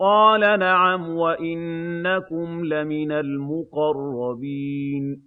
قَالَ نَعَمْ وَإِنَّكُمْ لَمِنَ الْمُقَرَّبِينَ.